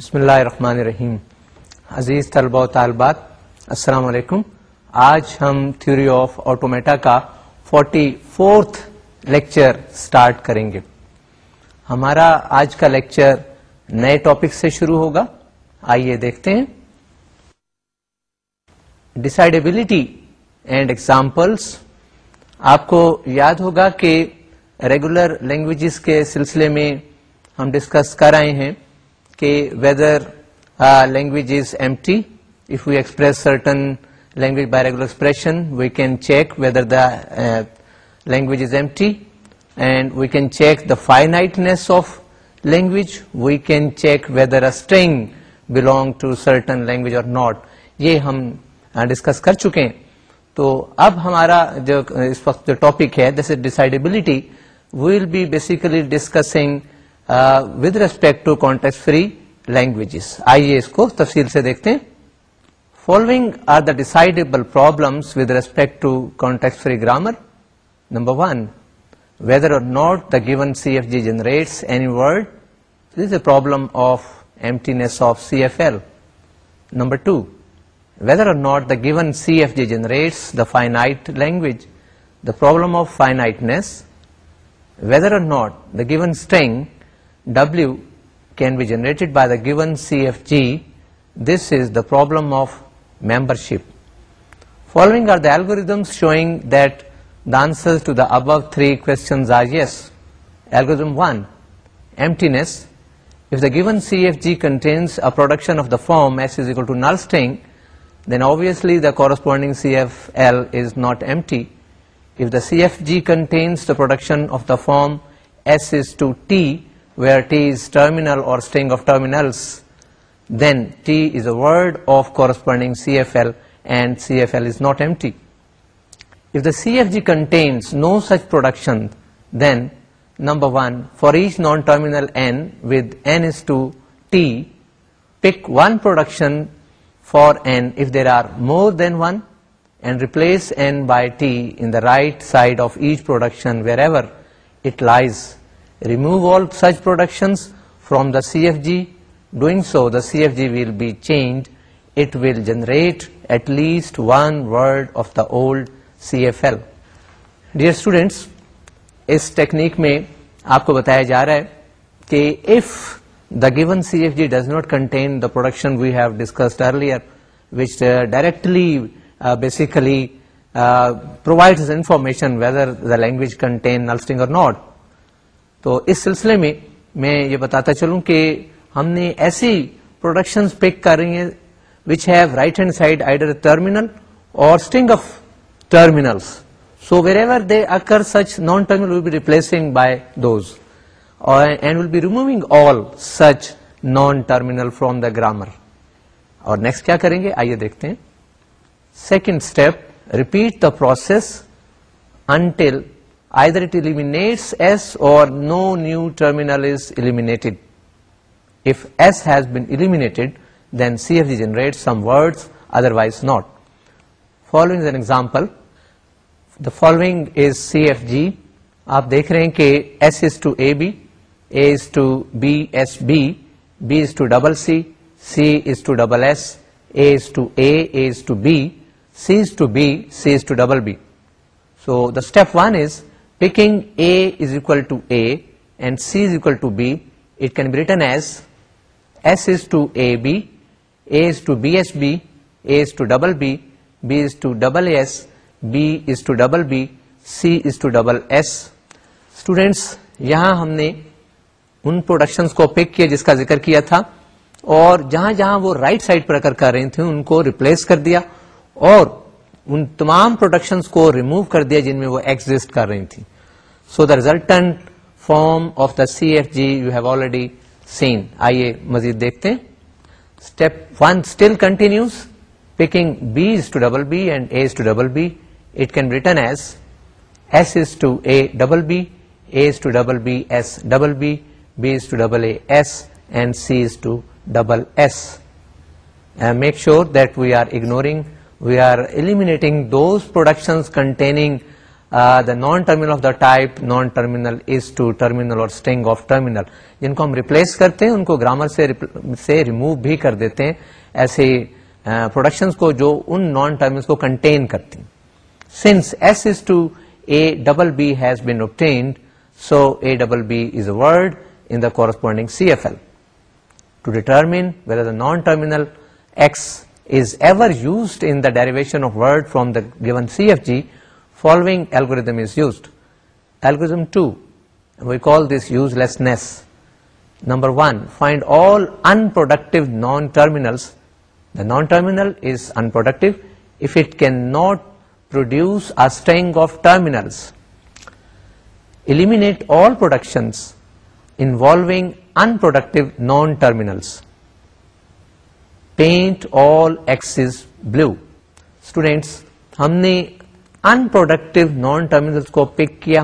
بسم اللہ الرحمن الرحیم عزیز طلبہ و طالبات السلام علیکم آج ہم تھیوری آف آٹومیٹا کا فورٹی فورتھ لیکچر سٹارٹ کریں گے ہمارا آج کا لیکچر نئے ٹاپک سے شروع ہوگا آئیے دیکھتے ہیں ڈسائڈیبلٹی اینڈ ایگزامپلس آپ کو یاد ہوگا کہ ریگولر لینگویجز کے سلسلے میں ہم ڈسکس کر رہے ہیں whether language is empty if you express certain language by regular expression we can check whether language empty and we can check the finiteness of language we can check whether are اسٹ belong to certain language or not یہ ہم discuss uh, کر چکے ہیں تو اب ہمارا جو اس وقت جو ٹاپک ہے this is decidability will be basically discussing with respect to context free languages آئیے اس کو تفصیل سے دیکھتے ہیں following are the decidable problems with respect to context free grammar number one whether or not the given C F G generates any word is a problem of emptiness of C F L number two whether or not the given C F G generates the فائنا language the problem of finiteness whether or not the given string W can be generated by the given CFG. This is the problem of membership. Following are the algorithms showing that the answers to the above three questions are yes. Algorithm 1, emptiness. If the given CFG contains a production of the form S is equal to null string, then obviously the corresponding CFL is not empty. If the CFG contains the production of the form S is to T, where terminal or stuff terminal then T word of corresponding C F L and C F L not ایم if the C F G contains no such production then number one for each non terminal pick one production for if there are more than one and replace right side of each production where it lies remove all such production from the C F G doing so the C F G will be change it will generate at least one world of the C F L dear students اس technique میں آپ کو بتایا جا رہا ہے کہ if the given C F G does not contain the production we have discussed earlier which directly basically provide information whether the language content or not تو اس سلسلے میں میں یہ بتاتا چلوں کہ ہم نے ایسی پروڈکشن پک کر رہی ہیں which have right hand side either or terminal or terminal so where ever they occur such non terminal will be replacing by those and will be removing all such non terminal from the grammar اور next کیا کریں گے آئیے دیکھتے ہیں second step repeat the process until either it eliminates S or no new terminal is eliminated if S has been L then C F G generate some words otherwise not following is an example the following is C F G آپ دیکھ رہے ہیں کہ S is to A B as to B S B B C C is to double S A to A is to B C is to B C is to double B so the step one is picking A is equal to A C is equal to B it can be return as S is to A B A to B S B A to double B B double to double S to double B C is to double S students یہاں ہم نے ان productions کو pick کیا جس کا ذکر کیا تھا اور جہاں جہاں وہ رائٹ right سائڈ پر کر رہے تھے ان کو ریپلیس کر دیا اور ان تمام پروڈکشنس کو ریموو کر دیا جن میں وہ ایگزٹ کر رہی تھیں so the resultant form of the C F G you have already seen آئیے مزید دیکھتے ہیں step one still continues picking B and A to double B it can written as S is to A double B as to double B S double B to double A S and C is to double S make sure that we are ignoring we are eliminating those production containing the non terminal of the type non terminal is to terminal اور string of terminal جن کو ہم replace کرتے ہیں ان کو grammar سے سے ریموو بھی کر دیتے ہیں ایسے پروڈکشن کو جو ان نان ٹرمینل کو کنٹین کرتی ہیں since S is to A double B has been obtained so A double B is a word in the corresponding C F L to determine whether the non terminal X is ever used in the derivation of word from the given C F G to we call this useless number one find all unproductive non terminal in product can not produce string of terminals eliminate all productions in unproductive non terminals paint all X blue students ہم نے in productive non terminal کو pick کیا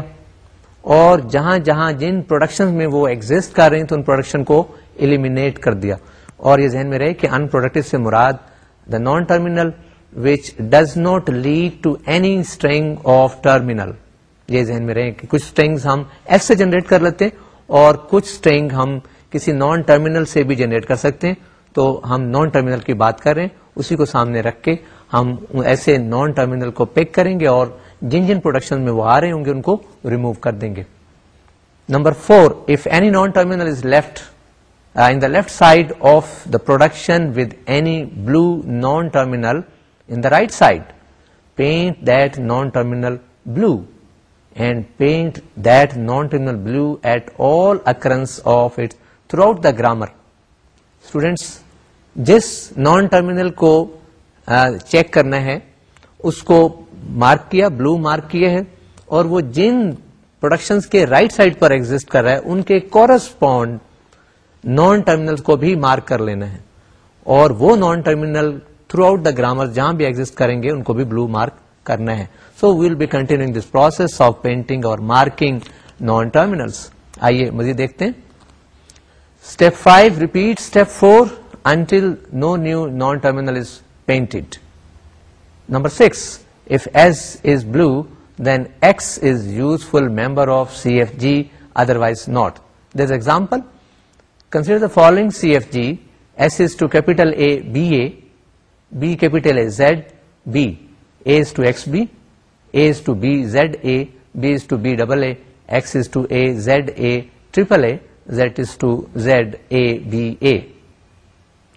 اور جہاں جہاں جن production میں وہ ایگزٹ کر رہے ہیں تو ان پروڈکشن کو ایلیمینیٹ کر دیا اور یہ ذہن میں رہے کہ ان پروڈکٹیو سے مراد the non terminal which does not lead to any string of terminal یہ ذہن میں رہے کہ کچھ ہم ایسے جنریٹ کر لیتے اور کچھ اسٹرینگ ہم کسی نان ٹرمینل سے بھی جنریٹ کر سکتے ہیں تو ہم نان ٹرمینل کی بات کر رہے ہیں اسی کو سامنے رکھ کے ہم ایسے نان ٹرمینل کو پک کریں گے اور جن جن پروڈکشن میں وہ آ رہے ہوں گے ان کو ریمو کر دیں گے number four if any non terminal is left in the left side of the production with any blue non terminal in the right side paint that non terminal blue and paint that non terminal blue at all occurrences of it throughout the grammar students جس non terminal کو check کرنا ہے اس کو mark کیا blue mark کیا ہے اور وہ جن پروڈکشن کے رائٹ right سائڈ پر ایگزٹ کر رہا ہے ان کے کورسپونڈ نان ٹرمینل کو بھی مارک کر لینا ہے اور وہ non terminal throughout the grammar جہاں بھی ایگزٹ کریں گے ان کو بھی بلو مارک کرنا ہے so we'll be continue this process of painting اور مارکنگ نان ٹرمینل آئیے مزید دیکھتے ہیں step five repeat step four until no new non terminal is paint number six if S is blue then S is useful member of C F G otherwise not the example consider the following C F G S is to capital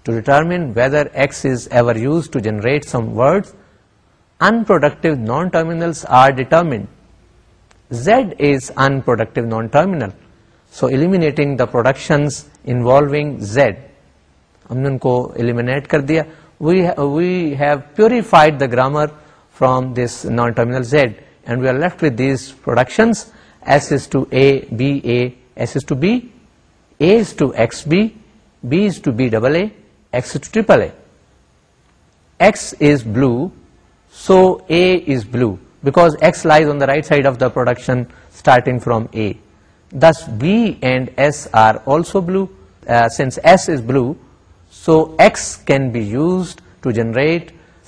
to determine whether S is ever use to generate some word unproductive non terminal are determined Z is unproductive non terminal so eliminating the productions Z ہم نے ان کو eliminate کر دیا we've purified the grammar from this non terminal Z and we are left with production X is blue so A is blue because X lies on the right side of the production starting from A this B and S are also blue sense S is blue so X can be used to generate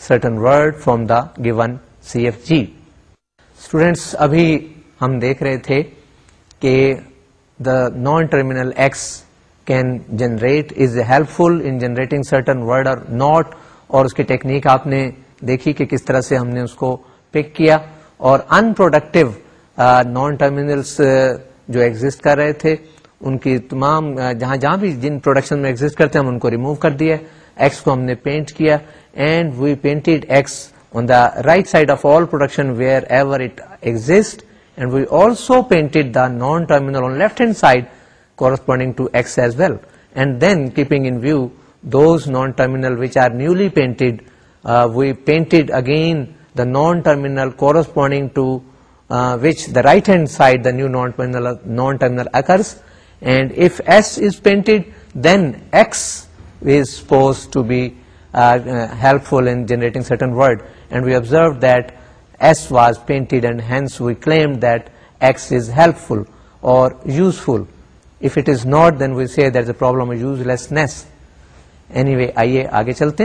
certain word from the given C F G students ابھی ہم دیکھ رہے تھے کہ the non terminal X can generate is helpful in generating certain word اور not اور اس کی ٹیکنیک آپ نے دیکھی کہ کس طرح سے ہم نے اس کو پک کیا اور ان پروڈکٹیو نان ٹرمینلس جو ایگزٹ کر رہے تھے ان کی تمام جہاں جہاں بھی جن پروڈکشن میں ایگزٹ کرتے ہیں ان کو ریمو کر دیا ایکس کو ہم نے پینٹ کیا and we painted X on the right side of all production where ever it exit and we also painted the non terminal on left hand side corresponding to X as well, and then keeping in view those non-terminal which are newly painted, uh, we painted again the non-terminal corresponding to uh, which the right hand side, the new non-terminal occurs, and if S is painted, then X is supposed to be uh, helpful in generating certain word, and we observed that S was painted, and hence we claimed that X is helpful or useful. It is not then و problem uselessness ای آئیے آگے چلتے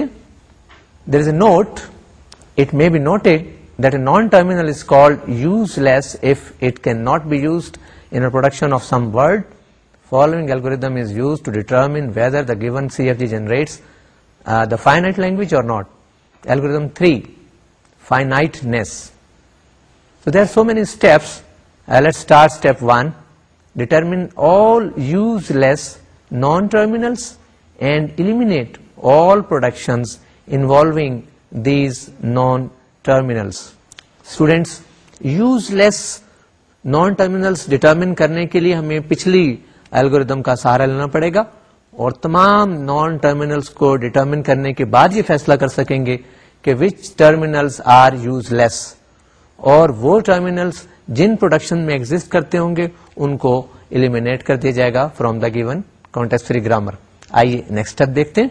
there is a note it may be note a that a non terminal is call useless if it can not be used in a production of some word following algorithm is use to determine whether given C F G generates finite اور not algorithm three finiteness there are so many steps start step one determine all useless non terminals and these all terminals useless non terminals determine کرنے کے لیے ہمیں پچھلی algorithm کا سہارا لینا پڑے گا اور تمام نان ٹرمینلس کو determine کرنے کے بعد یہ فیصلہ کر سکیں گے کہ which terminals are useless اور وہ ٹرمینلس جن پروڈکشن میں ایگزٹ کرتے ہوں گے ان کو ایلیمینیٹ کر دیا جائے گا from the given context free grammar آئیے نیکسٹ اسٹیپ دیکھتے ہیں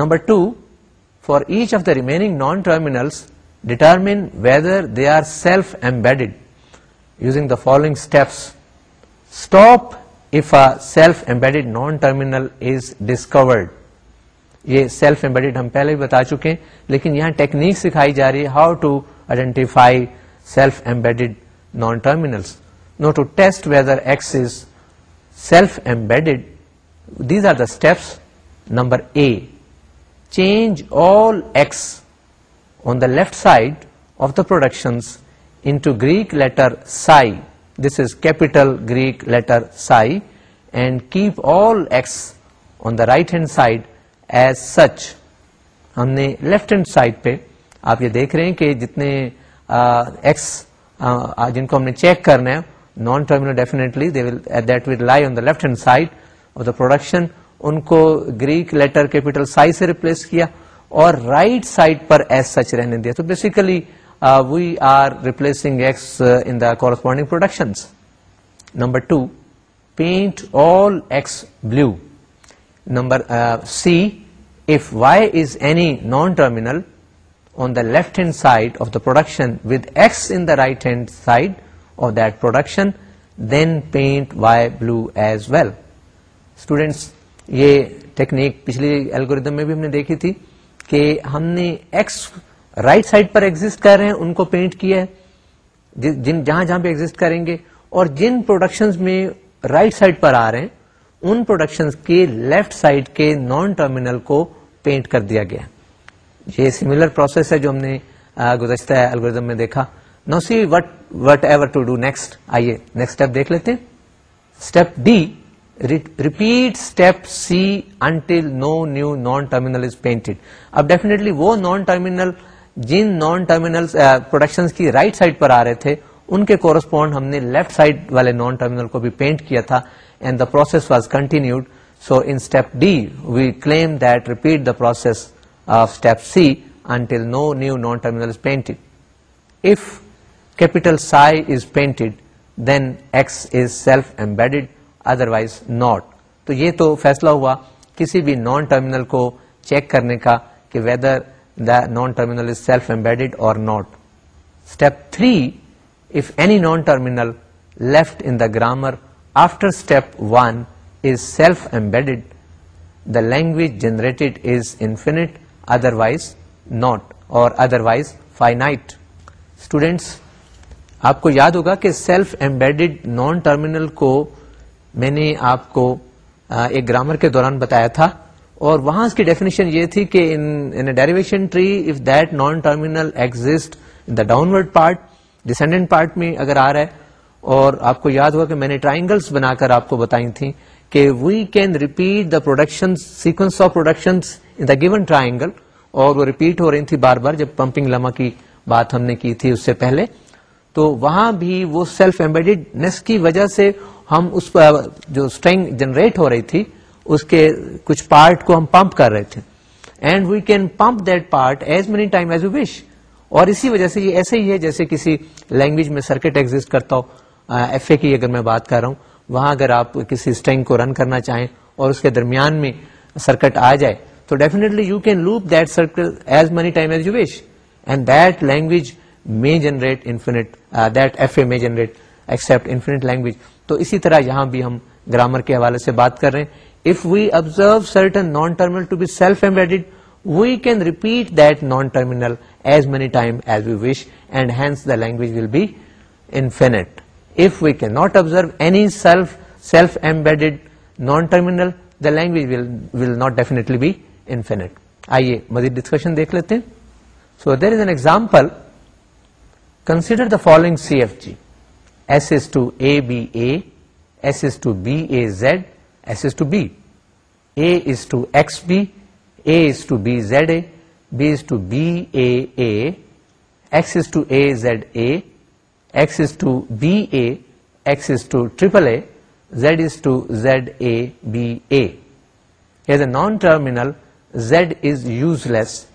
number two for each of the remaining non terminal determine whether they are self embed using the following steps stop if a self embedded non terminal is discovered یہ self embedded ہم پہلے بھی بتا چکے ہیں لیکن یہاں ٹیکنیک سکھائی جا رہی ہے how to identify self embedded non terminals now to test whether X is self embedded these are the steps number A change all X on the left side of the production psi this is capital Greek letter psi and keep all X on the right hand side as such ہم نے left hand side پہ آپ یہ دیکھ رہے ہیں کہ جتنے ایکس جن کو ہم نے چیک کرنا ہے non terminal definitely that will lie on the left hand side of the production ان کو گریک لیٹر کیپیٹل سائز سے ریپلیس کیا اور رائٹ right سائڈ پر ایس سچ رہنے دیا تو basically we are replacing X in the corresponding production number two paint all X blue number C if Y is any non terminal on the left hand side of the production with x in the right hand side of that production then paint Y blue as well students یہ technique پچھلی algorithm میں بھی ہم نے دیکھی تھی کہ ہم نے ایکس رائٹ سائڈ پر ایگزٹ کر رہے ہیں ان کو پینٹ کیا ہے جن جہاں جہاں پہ ایگزٹ کریں گے اور جن پروڈکشنز میں رائٹ سائڈ پر آ رہے ہیں ان پروڈکشنز کے لیفٹ سائڈ کے نان ٹرمینل کو پینٹ کر دیا گیا یہ سیملر پروسیس ہے جو ہم نے گزشتہ الگوریزم میں دیکھا now see what whatever to do next آئیے نیکسٹ اسٹیپ دیکھ لیتے step D repeat step C until no new non terminal is painted اب ڈیفینے وہ نان ٹرمینل جن نان ٹرمینل پروڈکشن کی رائٹ right سائڈ پر آ رہے تھے ان کے کورسپونڈ ہم نے لیفٹ سائڈ والے نان ٹرمینل کو بھی پینٹ کیا تھا and the process was continued so in step D we claim that repeat the process C until no new non terminal painted if capital psi is painted then x is self embedded otherwise not تو یہ تو فیصلہ ہوا کسی بھی non terminal کو check کرنے کا کہ whether the non terminal is self embedded اور not step three if any non terminal left in the grammar after step one is self embed the language generated is infinite otherwise not اور otherwise students آپ کو یاد ہوگا کہ self embedded non terminal کو میں نے آپ کو ایک گرامر کے دوران بتایا تھا اور وہاں اس کی ڈیفینیشن یہ تھی کہ tree if that non terminal exit the downward part descendant part میں اگر آ رہا ہے اور آپ کو یاد ہوگا کہ میں نے ٹرائنگلس بنا کر آپ کو بتائی تھیں کہ we can repeat the production sequence of production the given triangle اور وہ ریپیٹ ہو رہی تھی بار بار جب پمپنگ لمحہ کی بات ہم نے کی تھی اس سے پہلے تو وہاں بھی وہ سیلف ایمبیڈیڈنیس کی وجہ سے ہم اس جو اسٹرینگ جنریٹ ہو رہی تھی اس کے کچھ پارٹ کو ہم پمپ کر رہے تھے and we can pump that part as many time as you wish اور اسی وجہ سے یہ ایسے ہی ہے جیسے کسی لینگویج میں سرکٹ ایگزٹ کرتا ہوں ایف اے کی اگر میں بات کر رہا ہوں وہاں اگر آپ کسی اسٹینگ کو رن کرنا چاہیں اور اس کے درمیان میں سرکٹ آ جائے تو definitely you can loop that circle as many time as you wish and that language may generate infinite that F A میں اسی طرح یہاں بھی ہم گرامر کے حوالے سے بات کر رہے ہیں if we observe certain non terminal to be self we can repeat that non terminal as many time as you wish and hence the language will be infinite we can not observe any self self embedded non terminal the language will not definitely be infinite آئیے مزید discussion دیکھ لیتے ہیں so there is an example consider the following C F G S as to A B A to B A Z S S to B A to X B A to B Z A B as to B A S as to A Z A X is to BA, X is to AAA, Z is to ZABA. As a non-terminal, Z is useless,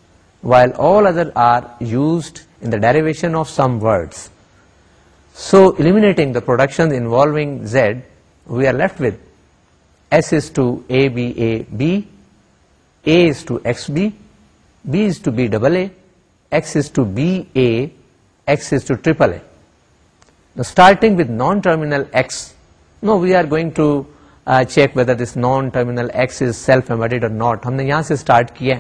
while all other are used in the derivation of some words. So eliminating the productions involving Z, we are left with S is to ABAB, A is to XB, B is to BAA, X is to BA, X is to AAA. Starting with non terminal X now we are going to check we this non terminal X is سیلفیڈ or not ہم نے یہاں سے start کیا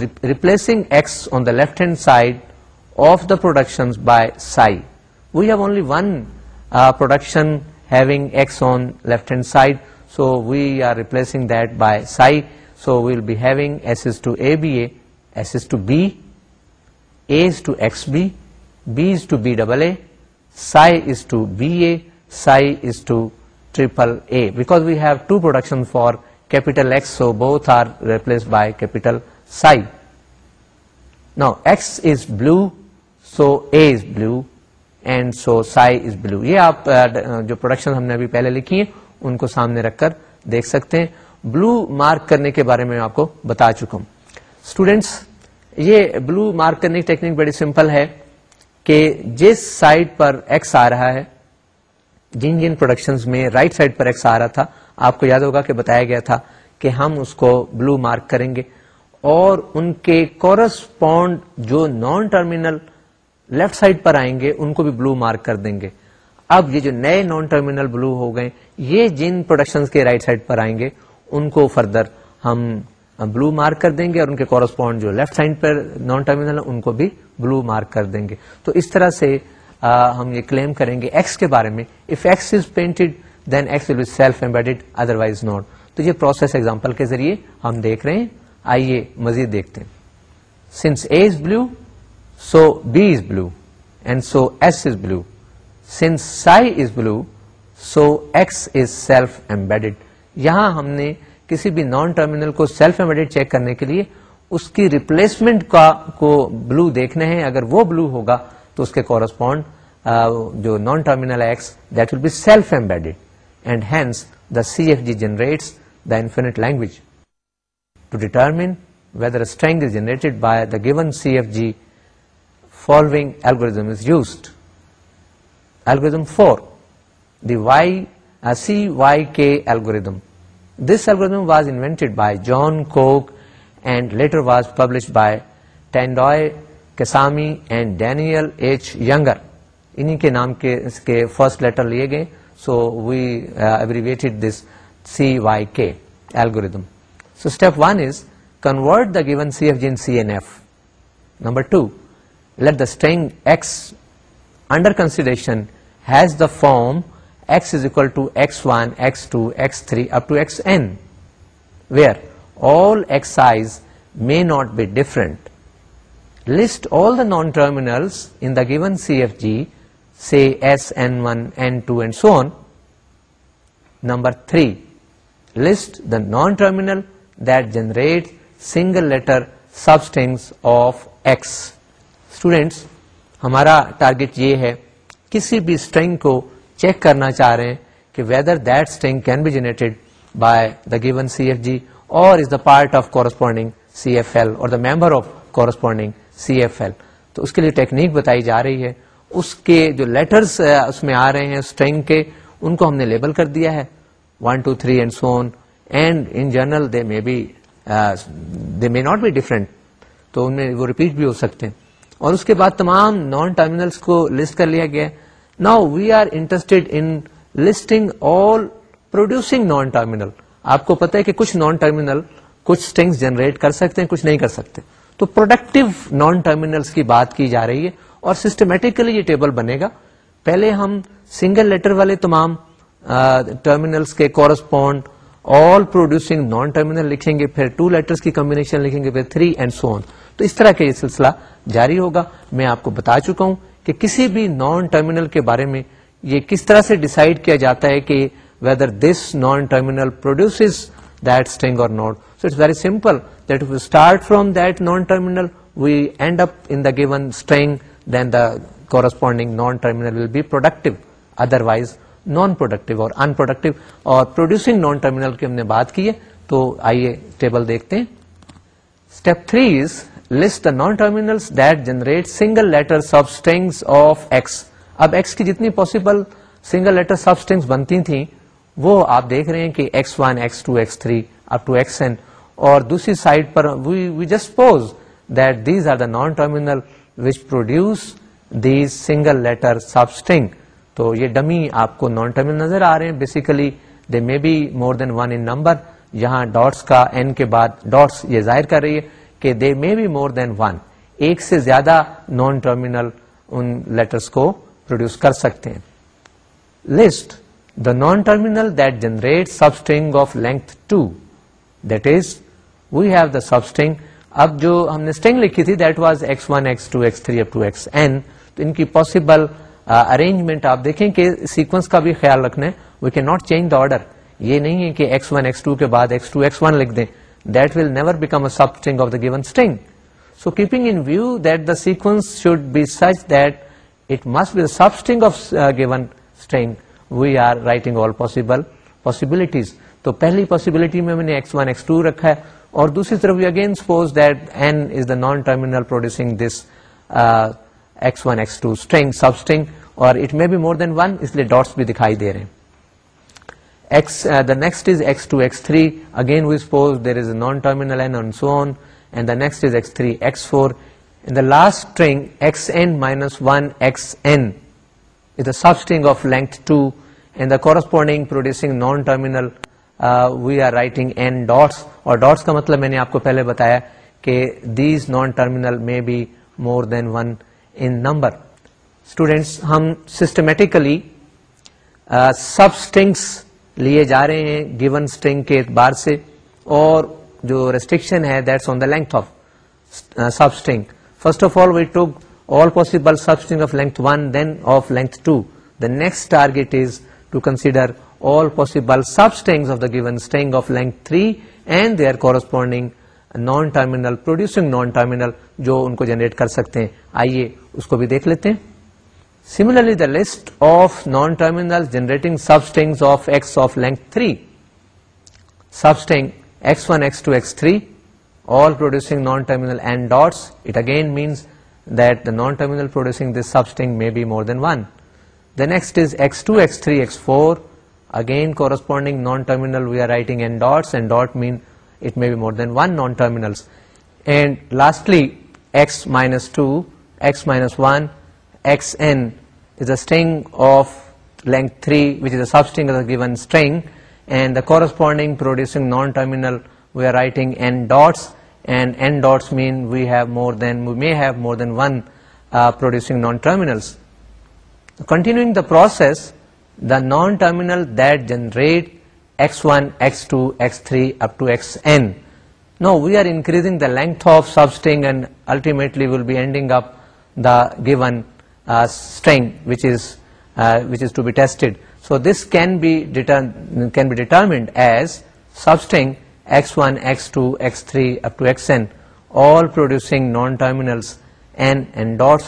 replacing X on the left hand side of the production by psi we have only one پروڈکشنگ on left hand side so we are replacing that by psi so we will بیونگ to A B S as to B A to X B B is to B double A psi is to B A psi is to triple A back we have to production for capitals by capital psi ناس is blue so A blue and so psi is بلو یہ جو production ہم نے پہلے لکھی ہیں ان کو سامنے رکھ کر دیکھ سکتے ہیں بلو مارک کرنے کے بارے میں آپ کو بتا چکا ہوں اسٹوڈینٹس یہ بلو مارک کرنے کی ٹیکنیک بڑی سمپل ہے کہ جس سائٹ پر ایکس آ رہا ہے جن جن پروڈکشن میں رائٹ right سائڈ پر ایکس آ رہا تھا آپ کو یاد ہوگا کہ بتایا گیا تھا کہ ہم اس کو بلو مارک کریں گے اور ان کے کورسپونڈ جو نان ٹرمینل لیفٹ سائڈ پر آئیں گے ان کو بھی بلو مارک کر دیں گے اب یہ جو نئے نان ٹرمینل بلو ہو گئے یہ جن پروڈکشن کے رائٹ right سائڈ پر آئیں گے ان کو فردر ہم بلو مارک کر دیں گے اور ان کے کورسپونڈ جو لیفٹ سائڈ پر نان ٹرمینل ان کو بھی بلو مارک کر دیں گے تو اس طرح سے ہم یہ کلیم کریں گے ایکس کے بارے میں if X X is painted then will self otherwise تو یہ پروسیس ایگزامپل کے ذریعے ہم دیکھ رہے ہیں آئیے مزید دیکھتے ہیں since A is blue so B is blue and so S is blue since psi is blue so X is self embedded یہاں ہم نے کسی بھی نان ٹرمینل کو سیلف ایمڈیڈ چیک کرنے کے لیے اس کی ریپلیسمنٹ کا کو بلو دیکھنے ہیں اگر وہ بلو ہوگا تو اس کے کورسپونڈ جو non terminal X that will be self embedded and hence the C F G generates the infinite language to determine whether string is generated by the given C F G following algorithm is used algorithm for the Y C Y K algorithm this algorithm was invented by John coke and later was publish by ٹینڈوائے کسامی and Daniel H یگ انہیں نام کے اس کے first letter لیے گئے so we abbreviated this C Y K algorithm so step one is convert the given C F G C N F number two let the string x under consideration has the form س is equals one x two x three upon where all excise may not be different list all the non terminal in the given C F G C S L one N to and سن number three list the non terminal that generate single letter substrings of x students ہمارا target یہ ہے کسی بھی string کو check کرنا چاہ رہے ہیں کہ whether that string can be generated by the given C F G or is the part of corresponding C F L or the member of corresponding C F L تو اس کے لیے ٹیکنیک بتائی جا رہی ہے اس کے جو لیٹرس اس میں آ رہے ہیں کے ان کو ہم نے لیبل کر دیا ہے one two three and so on and in general they may be they may not be different تو ان میں وہ ریپیٹ بھی ہو سکتے ہیں اور اس کے بعد تمام نان ٹرمینلس کو لسٹ کر لیا گیا ہے now we are interest in listing all producing non terminal آپ کو پتا ہے کہ کچھ نان ٹرمینل کچھ اسٹنگس جنریٹ کر سکتے ہیں کچھ نہیں کر سکتے تو پروڈکٹیو نان ٹرمینلس کی بات کی جا رہی ہے اور سسٹمیٹکلی یہ ٹیبل بنے گا پہلے ہم سنگل لیٹر والے تمام ٹرمینلس کے correspond all producing non terminal لکھیں گے پھر ٹو لیٹرس کی کمبینیشن لکھیں گے پھر تھری اینڈ سون تو اس طرح کا یہ سلسلہ جاری ہوگا میں آپ کو بتا چکا ہوں کہ کسی بھی نان ٹرمینل کے بارے میں یہ کس طرح سے ڈسائڈ کیا جاتا ہے کہ whether this non terminal produce not so it's very simple that we start from that non terminal we end up in the given string then the corresponding non terminal will be productive otherwise non productive اور unproductive اور producing non terminal کی ہم نے بات کی ہے تو آئیے ٹیبل دیکھتے ہیں step three is list non terminal that generate single letter sub of X اب ایکس کی جتنی پاسبل سنگل لیٹر سب بنتی تھیں وہ آپ دیکھ رہے ہیں کہ X X X X one two two three up N اور دوسری سائڈ پر pose that these are the non terminal which produce these single letter sub substring تو یہ ڈمی آپ کو نان ٹرمینل نظر آ رہے ہیں basically they may be more than one in number یہاں ڈاٹس کا این کے بعد ڈاٹس یہ ظاہر کر رہی ہے کہ they may be more than one ایک سے زیادہ نان ٹرمینل ان لیٹرس کو پروڈیوس کر سکتے ہیں list the non terminal that that generate of length two is we have the substring اب جو ہم نے اسٹنگ لکھی تھی that was X one x two x three up to X N تو ان کی پاسبل ارینجمنٹ آپ دیکھیں کہ سیکوینس کا بھی خیال رکھنا ہے we can not change the order یہ نہیں ہے کہ ایکس ون ایکس ٹو کے بعد ایکس ٹو ایکس ون لکھ دیں دل never become sub of the given string so keeping the sequence should be such that it must we sub sting of giving we are writing all possible possibilities تو پہلی possibility میں میں نے X one x two رکھا ہے اور دوسری طرف we again suppose that N is the non terminal producing this x one x two sub string اور it may be more than one اس لیے ڈاٹس بھی دکھائی دے رہے ہیں next is x two x three again we suppose there is a non ٹرمنلڈنگ producing non terminal we are writing اور dots کا مطلب میں نے آپ کو پہلے بتایا کہ دیز نان ٹرمینل میں be more than one N number students ہم سسٹمیٹیکلی سبسٹنگ لیے جا رہے ہیں گیون اسٹرنگ کے اعتبار سے اور جو ریسٹرکشن ہے that's on the length of sub string first of all we took all possible sub string of length one then of length two the next target is to consider all possible sub of the given string of length three and they are corresponding non terminal producing non terminal جو ان کو generate کر سکتے ہیں آئیے اس کو بھی دیکھ لیتے ہیں similarly the list of non terminal non terminal main terminal producing string میں پروس the non terminal upon we are increasing the length of substring الٹی given string is to be test so this can be can be determined as substrings three upon all producing non terminal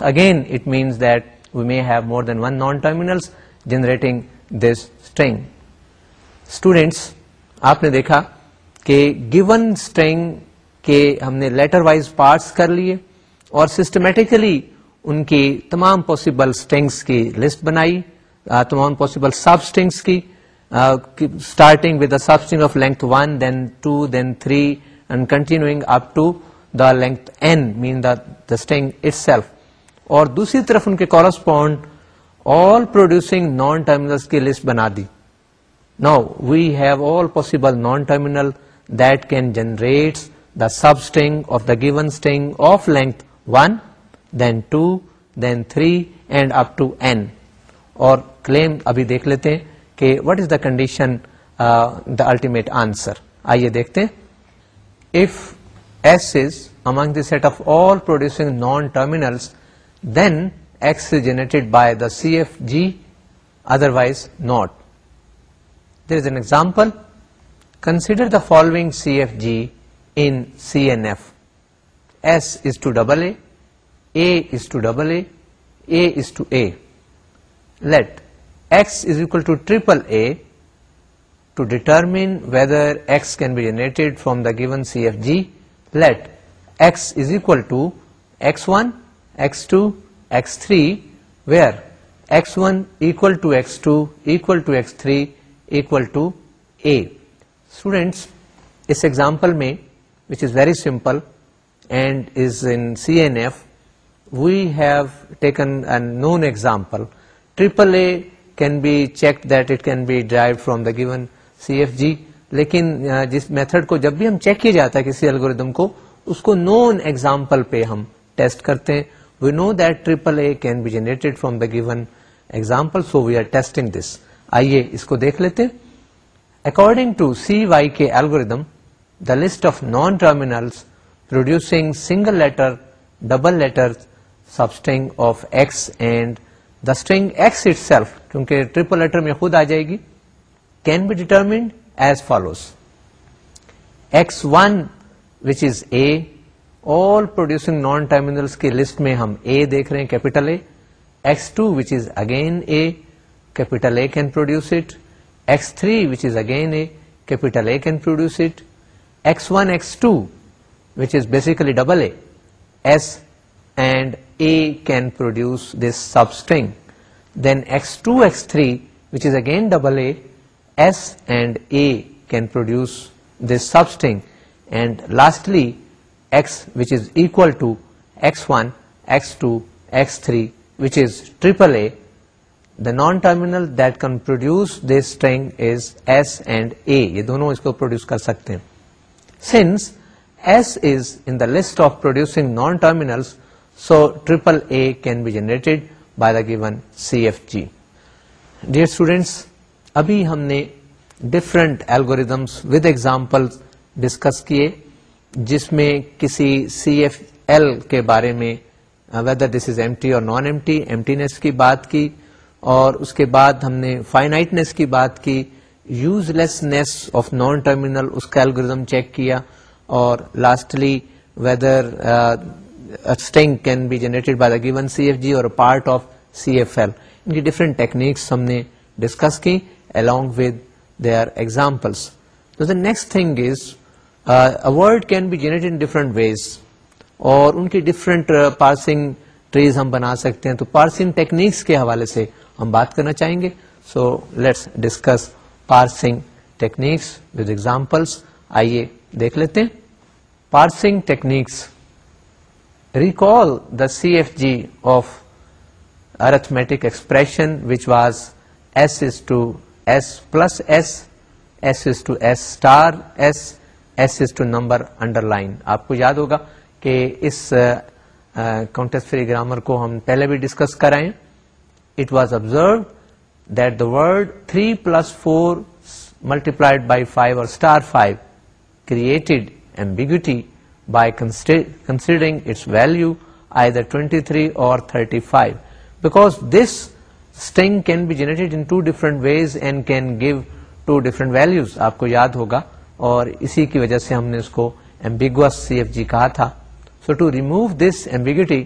again it means that we may have more than one non terminal generating this string students آپ نے دیکھا کہ given string کے ہم نے letter wise parts کر لیے اور سسٹمیٹیکلی ان کی تمام پاسبل اسٹنگس کی لسٹ بنائی تمام پاسبل سب اسٹینگس کی starting with sub string of length one then two then three and continuing up to the length N main the the string itself اور دوسری طرف ان کے correspond all producing non terminal کی list بنا دی now we have all possible non terminal that can generate the sub string of the given string of length one then two then three and up to N اور claim ابھی دیکھ لیتے ہیں کہ what is the condition the ultimate answer آئیے دیکھتے if S is among the set of all producing non terminal then x is generated by the C F G otherwise not there is an example consider the following C F G in C F S is to double A is to double A to A let S is equal to triple A term whether S can be generated from the given C F G x is equal to S one S ٹیکسری where S one equal to S two equal to S three equal ٹوڈینٹس اس example میں which is very simple and is in C F we have taken a know example triple A can be check that it can be derive from the given C F G لیکن جس method کو جب بھی ہم check کیا جاتا ہے کسی الگوریدم کو اس کو نون ایگزامپل پہ ہم ٹیسٹ کرتے ہیں we know that triple A can be generated from the given example so we are testing this آئیے اس کو دیکھ لیتے according to C Y K algorithm the list of non terminals producing single letter double letter string of X and the string X itself کیونکہ triple letter میں خود آ جائے گی can be determined as follows X one which is A all producing non terminals کی list میں ہم A دیکھ رہے ہیں capital A X two which is again a capital A can produce it X three which is again a capital A can produce it X one x two which is basically double A S and A can produce this substring then X two x three which is again double A S and A can produce this substring and lastly x which is equal to X one x two x three which is triple A the non terminal that can produce this string is S and A یہ دونوں اس کو produce کر سکتے ہیں since S is in the list of producing non terminals so triple A can be generated by the given C F G dear students ابھی ہم نے ڈفرنٹ ایگزامپل ڈسکس کیے جس میں کسی سی ایف ایل کے بارے میں whether this is empty اور non empty emptiness کی بات کی اور اس کے بعد ہم نے فائنائٹنیس کی بات کی uselessness of non terminal اس کا الگوریزم چیک کیا اور lastly whether string can be generated by the given C F G اور part of C F L ان کی ڈفرنٹ ٹیکنیکس ہم نے ڈسکس کی along with their examples. So the next thing is uh, a word can be generated in different ways اور ان کی different parsing trees ہم بنا سکتے ہیں تو پارسنگ ٹیکنیکس کے حوالے سے ہم بات کرنا چاہیں گے so let's discuss parsing techniques with examples آئیے دیکھ لیتے ہیں parsing techniques recall C F G of arithmetic expression which was S to to S plus S S to to S star S S to to number underline آپ کو یاد ہوگا کہ اس فری گرامر کو ہم پہلے بھی ڈسکس کرائیں it was observe that the word three plus four multiplied by five اور star five created ambiguity by considering its value either twenty three اور thirty five back this string can be generate in two different ways and can give two different value آپ کو یاد ہوگا اور اسی کی وجہ سے ہم نے اس کو ایمبیگوس سی ایف جی کہا تھا so to remove this ambiguity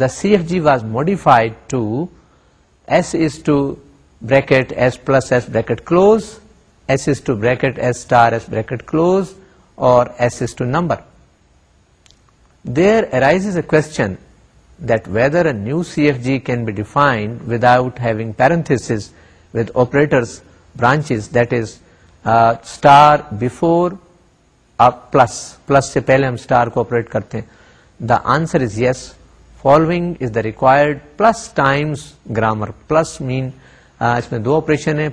the C F G was modified to S is to bracket S plus S bracket close S is to bracket S S star bracket close اور S is to number there arises a question whether new C F G can be defined without having parentheses with operator branch that is star plus plus سے پہلے ہم star کو operate کرتے ہیں دا answer is yes following is the required plus times grammar plus mean اس میں دو operation ہیں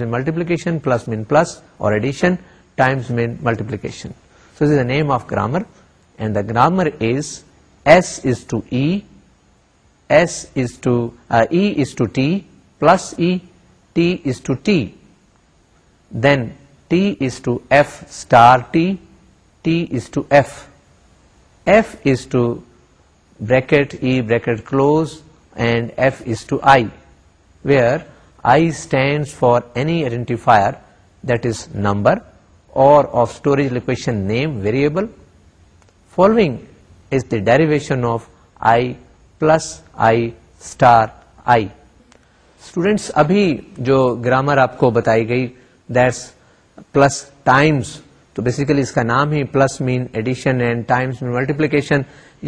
ملٹیپلیکیشن پلس مین پلس اور addition times mean multiplication so is a name of grammar And the grammar is S is to E, uh, E is to T plus E, T is to T, then T is to F star T, T is to F, F is to bracket E bracket close, and F is to I, where I stands for any identifier that is number or of storage location name variable following is the derivation of I plus I students ابھی جو grammar آپ کو بتائی گئی basically اس کا نام ہی plus mean addition and times mean multiplication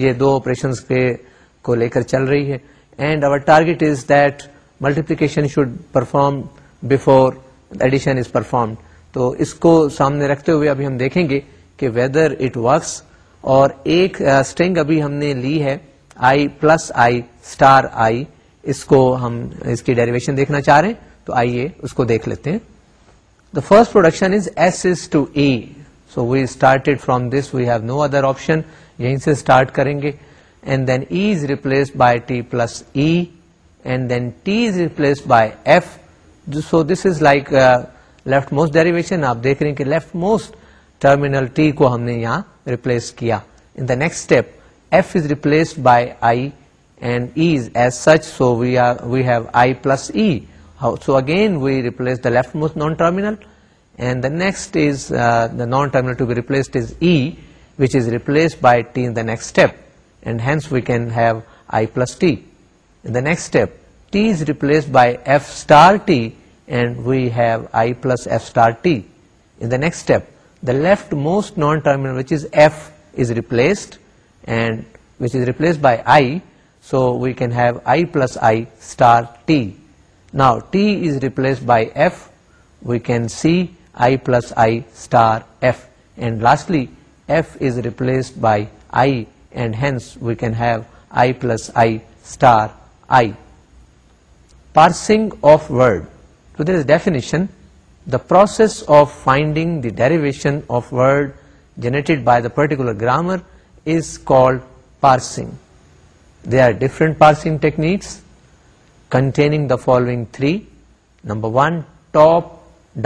یہ دو آپریشن کے کو لے کر چل رہی ہے and our target is that multiplication should perform before addition is performed تو اس کو سامنے رکھتے ہوئے ابھی ہم دیکھیں گے کہ ویدر اٹ ورکس اور ایک اسٹرنگ ابھی ہم نے لی ہے I plus I star I اس کو ہم اس کی ڈیریویشن دیکھنا چاہ رہے ہیں تو آئیے اس کو دیکھ لیتے ہیں the first production is S is to E so we started from this we have no other option یہیں سے اسٹارٹ کریں گے and then E is replace by T plus E and then T is replace by F so this is like left most derivation آپ دیکھ رہے ہیں کہ leftmost terminal T کو ہم نے یہاں replace किया. In the next step, f is replaced by I and e is as such, so we have I plus e. So again we replace the leftmost non-terminal, and the next is uh, the non-terminal to be replaced is e, which is replaced by t in the next step, and hence we can have I plus t. In the next step, t is replaced by f star t, and we have I plus f star t. In the next step, left most non ٹرمینلسٹلیس by I we can have I plus I parsing of word to this definition process of finding the derivation of word generate by the particular grammar is called parsing there different parsing techniques containing the following three number one top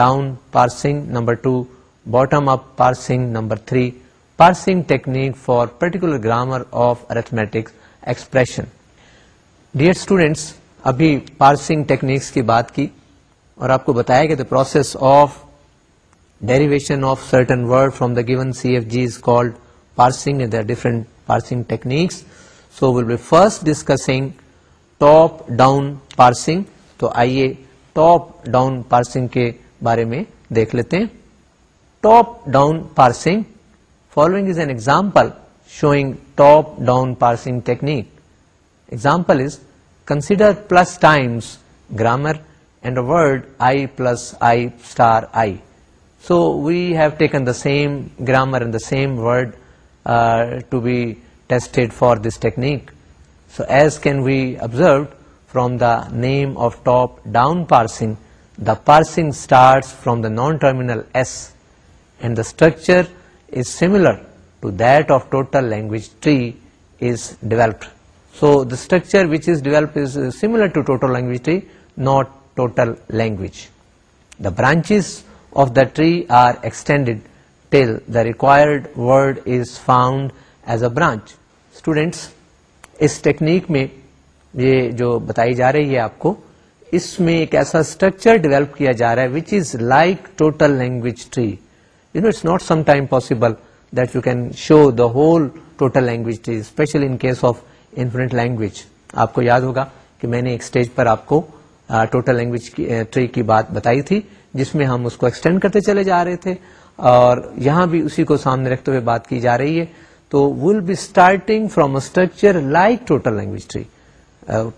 down parsing number two bottom up parsing number three parsing technique for particular grammar of arithmetic expression dear students ابھی parsing techniques کی بات کی اور آپ کو بتایا کہ the process of derivation of certain word from the given C F G is called parsing different parsing techniques so will be first discussing top down parsing تو آئیے ٹاپ ڈاؤن پارسنگ کے بارے میں دیکھ لیتے ہیں top down parsing following is an example showing top down parsing technique example is consider plus times grammar and a word I plus I star I. So we have taken the same grammar and the same word uh, to be tested for this technique. So as can be observed from the name of top down parsing, the parsing starts from the non-terminal S, and the structure is similar to that of total language tree is developed. So the structure which is developed is uh, similar to total language tree, not total language the the of the tree are extended till the required word is found as a branch students میں یہ جو بتائی جا رہی ہے آپ کو اس میں ایک ایسا اسٹرکچر ڈیولپ کیا جا رہا ہے which is like total language tree you know it's not sometime possible that you can show the whole total language tree special in case of infinite language آپ کو یاد ہوگا کہ میں نے ایک اسٹیج پر آپ کو ٹوٹل لینگویج ٹری کی بات بتائی تھی جس میں ہم اس کو ایکسٹینڈ کرتے چلے جا رہے تھے اور یہاں بھی اسی کو سامنے رکھتے ہوئے بات کی جا رہی ہے تو ول be starting from structure like total language tree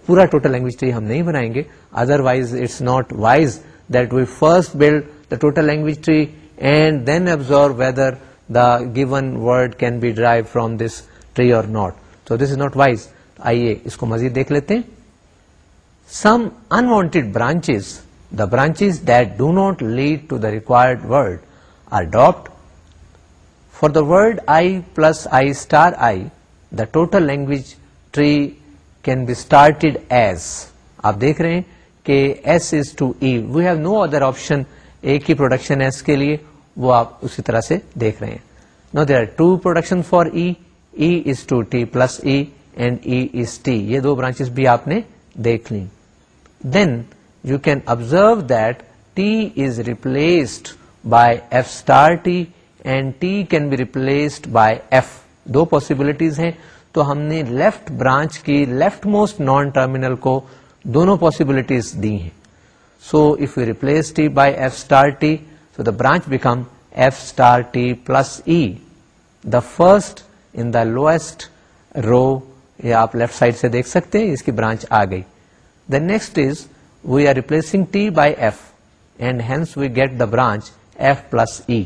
پورا ٹوٹل لینگویج ٹری ہم نہیں بنائیں گے otherwise it's not wise that we first build the total language tree and then observe whether the given word can be derive from this tree اور not تو this is not wise آئیے اس کو مزید دیکھ لیتے ہیں some unwanted branches the branches that do not lead to the required word are adapt for the word I plus I star I the total language tree can be started as آپ دیکھ رہے ہیں کہ S is to E we have no other option اے کی production S کے لیے وہ آپ اسی طرح سے دیکھ رہے ہیں now there are two production for E as to T plus E and E is T یہ دو برانچز بھی آپ نے دیکھ لیں then you can observe that T is replaced by F star T and T can be replaced by F دو possibilities ہیں تو ہم نے لیفٹ برانچ کی لیفٹ موسٹ نان ٹرمینل کو دونوں پاسبلٹیز دی ہیں so if you replace T by F star T so the branch become F star T plus E the first in the lowest row یہ آپ left side سے دیکھ سکتے ہیں اس کی برانچ آ گئی the next is we are replacing F and hence we get the branch F plus E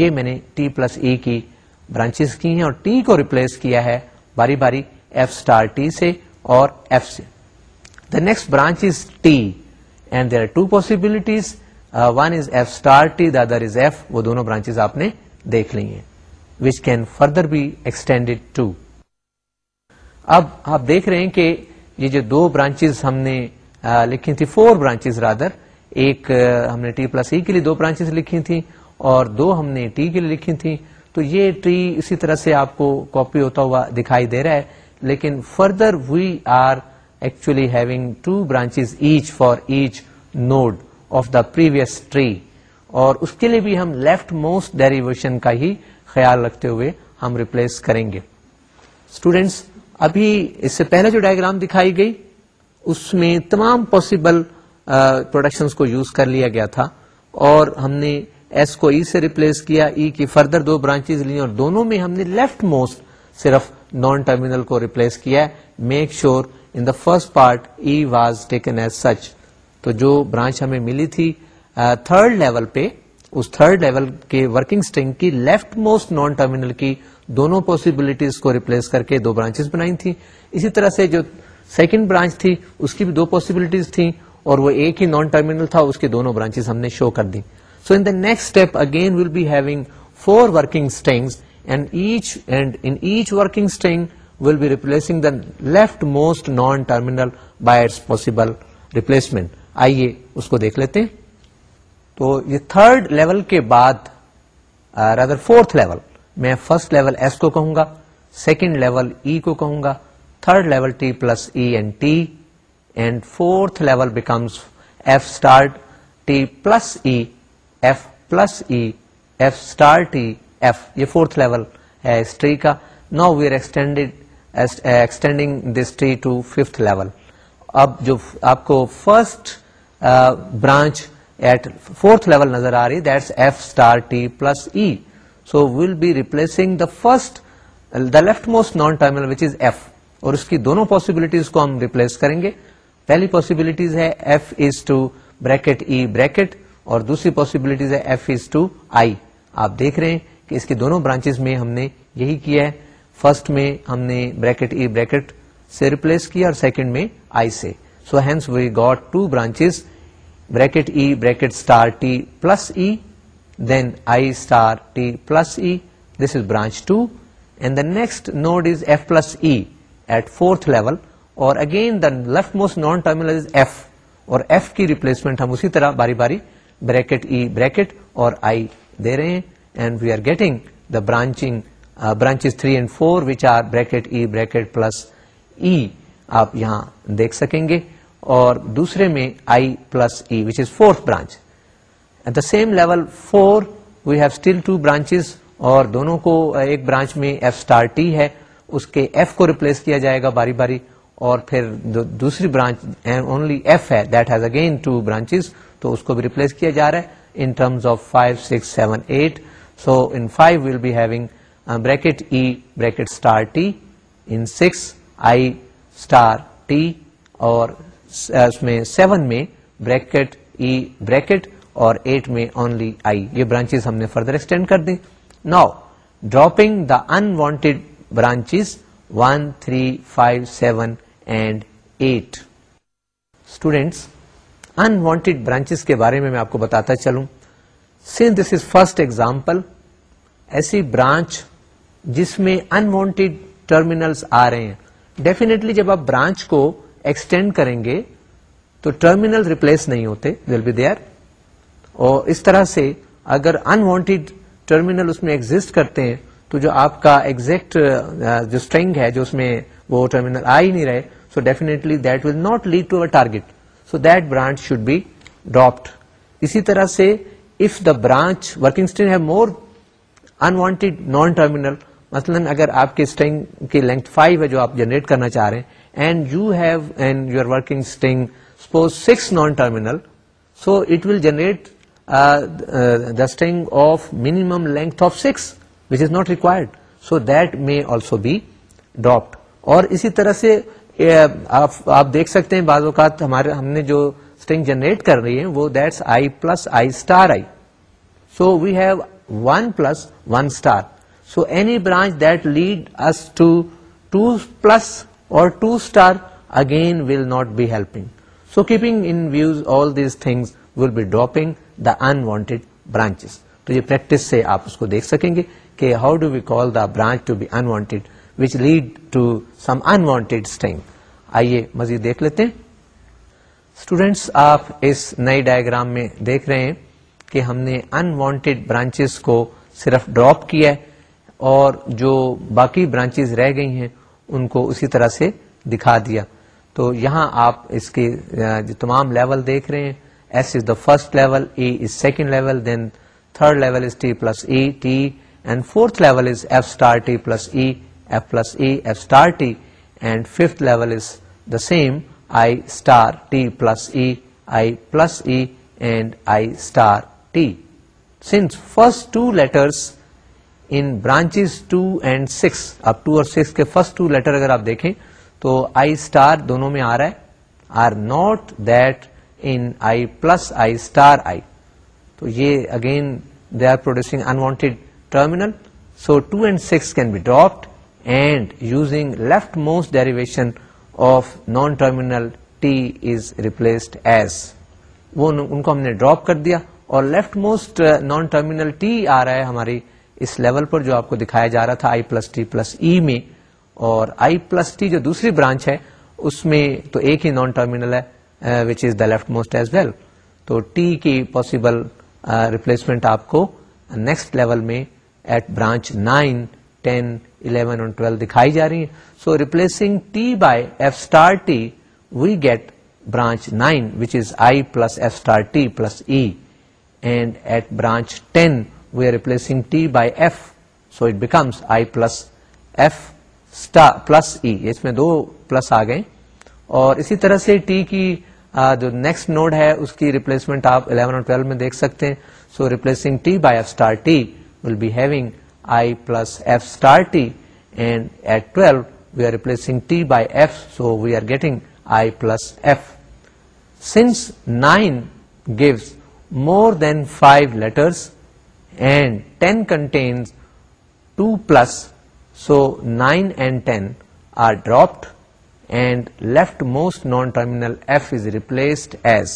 یہ میں نے ٹی پلس ای کی برانچ کی ہیں اور ٹی کو ریپلس کیا ہے باری باری ایف اسٹار ٹی سے اور ایف سے the next branch is T and there are two possibilities one is F star T the other is F وہ دونوں برانچز آپ نے دیکھ لی ہیں which can further be extended to اب آپ دیکھ رہے ہیں کہ یہ جو دو برانچز ہم نے لکھی تھی فور برانچز رادر ایک ہم نے ٹی پلس ای کے لیے دو برانچز لکھی تھیں اور دو ہم نے ٹی کے لیے لکھی تھیں تو یہ ٹری اسی طرح سے آپ کو کاپی ہوتا ہوا دکھائی دے رہا ہے لیکن further we are actually having two branches each for each node of the previous tree اور اس کے لیے بھی ہم لیفٹ موسٹ ڈیریویشن کا ہی خیال رکھتے ہوئے ہم ریپلیس کریں گے اسٹوڈینٹس ابھی اس سے پہلے جو ڈائگرام دکھائی گئی اس میں تمام پاسبل پروڈکشن کو یوز کر لیا گیا تھا اور ہم نے ایس کو ای e سے ریپلیس کیا ای e کی فردر دو برانچ لی اور دونوں میں ہم نے لیفٹ موسٹ صرف نان ٹرمینل کو ریپلیس کیا make sure in the first part E was taken as such تو جو برانچ ہمیں ملی تھی تھرڈ لیول پہ اس تھرڈ لیول کے ورکنگ سٹنگ کی لیفٹ موسٹ نان ٹرمینل کی دونوں پاسبلٹیز کو ریپلیس کر کے دو برانچز بنائی تھی اسی طرح سے جو سیکنڈ برانچ تھی اس کی بھی دو پاسبلٹیز تھیں اور وہ ایک ہی نان ٹرمینل تھا اس کے دونوں برانچز ہم نے شو کر دی so in next step again will be having four working strings and each and in each working string will be replacing the left most non terminal by its possible replacement آئیے اس کو دیکھ لیتے تو یہ third level کے بعد fourth level میں فرسٹ لیول ایس کو کہوں گا سیکنڈ لیول ای کو کہوں گا third level T plus E and T and fourth level becomes F star T plus E F plus E F star T F یہ fourth level ہے اس tree کا now we are extended extending this tree to fifth level اب جو آپ کو first branch at fourth level نظر آ رہی that's F star T plus E so will be replacing the first the left most non terminal which is F اور اس کی دونوں پاسبلٹیز کو ہم ریپلس کریں گے پہلی پاسبلٹیز ہے F is to bracket E bracket اور دوسری پاسبلٹیز ہے ایف از ٹو آئی آپ دیکھ رہے ہیں کہ اس کی دونوں برانچز میں ہم نے یہی کیا ہے فرسٹ میں ہم نے بریکٹ ای بریکٹ سے ریپلس کیا اور سیکنڈ میں آئی سے so hence we got two branches bracket E bracket star T plus E then I plus E this is branch two and the next node is F plus E at fourth level اور again the left most non terminal replacement ہم اسی طرح باری باری bracket E bracket اور I دے رہے ہیں and we are getting the branching branch three and four which are bracket E bracket plus E آپ یہاں دیکھ سکیں گے اور دوسرے میں I plus E which is fourth branch at the same level four we have still two branches اور دونوں کو ایک برانچ میں ایف اسٹار ٹی ہے اس کے ایف کو ریپلیس کیا جائے گا باری باری اور پھر دوسری برانچ اونلی ایف ہے that has again two branches تو اس کو بھی ریپلیس کیا جا رہا ہے in in terms of five five six seven eight so will be having bracket E bracket star T in six I star T اور اس میں سیون میں بریکٹ ای بریکٹ اور ایٹ میں اونلی آئی یہ برانچز ہم نے further extend کر دی now dropping the unwanted branches one three five seven and eight students unwanted branches کے بارے میں میں آپ کو بتاتا چلوں seen this is first example ایسی برانچ جس میں انوانٹیڈ ٹرمینل آ رہے ہیں ڈیفینےٹلی جب آپ برانچ کو ایکسٹینڈ کریں گے تو ٹرمینل ریپلس نہیں ہوتے ول بی دیئر اور اس طرح سے اگر انوانٹیڈ ٹرمینل اس میں ایگزٹ کرتے ہیں تو جو آپ کا ایگزیکٹ uh, جو ہے جو اس میں وہ ٹرمینل آ ہی نہیں رہے so that will not lead to our target so that branch should be dropped اسی طرح سے اف دا برانچ ورکنگ ہے مور انوانٹیڈ نان ٹرمینل مثلا اگر آپ کے اسٹرنگ کی لینتھ فائیو ہے جو آپ جنریٹ کرنا چاہ رہے ہیں and you have and you are working suppose six non terminal so it will generate the اسٹ of minimum length of six which is not required so that may also be dropped اور اسی طرح سے uh, آپ دیکھ سکتے ہیں بعض اوقات ہمارے ہم نے جو اسٹنگ جنریٹ کر رہی ہے وہ that's I plus I star I so we have one plus one star so any branch that lead us to two plus اور two star again will not be helping so keeping in views all these thing will be dropping the unwanted branch تو یہ practice سے آپ اس کو دیکھ سکیں گے کہ how do we call the branch to be unwanted which lead to some unwanted آئیے مزید دیکھ لیتے ہیں اسٹوڈینٹس آپ اس نئے ڈائگرام میں دیکھ رہے ہیں کہ ہم نے انوانٹیڈ برانچز کو صرف ڈراپ کیا ہے اور جو باقی برانچز رہ گئی ہیں ان کو اسی طرح سے دکھا دیا تو یہاں آپ اس کے تمام لیول دیکھ رہے ہیں S is the first level as second level then third level plus E T add fourth level plus E F plus E F star T add fifth level plus L add I star T since first two and six اب two اور six کے فرسٹر اگر آپ دیکھیں تو I star دونوں میں آ رہا ہے are not the in I I I plus star تو یہ again they are producing unwanted terminal so two and six can be dropped and using left most derivation of non terminal T is replaced as وہ ان کو ہم نے drop کر دیا اور left most non terminal T آ رہا ہے ہماری اس لیول پر جو آپ کو دکھایا جا رہا تھا I plus T plus E میں اور آئی پلس ٹی جو دوسری برانچ ہے اس میں تو ایک ہی نان ٹرمینل ہے which is the left most as well تو ٹی کی پاسبل ریپلیسمنٹ آپ کو نیکسٹ لیول میں ایٹ برانچ نائن الیون اور ٹویلو دکھائی جا رہی ہیں so replacing T by F star T we get branch nine which is I plus F star T plus E and at branch ten we are replacing T by F so it becomes I plus F plus E اس میں دو plus آ گئے اور اسی طرح سے T کی جو next node ہے اس کی ریپلیسمنٹ آپ 11 اور 12 میں دیکھ سکتے ہیں so replacing T by F star T will be having I plus F star T and at twelve we are replacing T by F so we are getting I plus F since nine gives more than five letters and ten contains two plus so nine and ten are dropped and left most non terminal F is replaced as